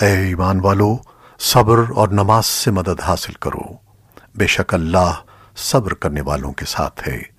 اے ایمان والو، صبر اور نماز سے مدد حاصل کرو۔ بے شک اللہ صبر کرنے والوں کے ساتھ ہے۔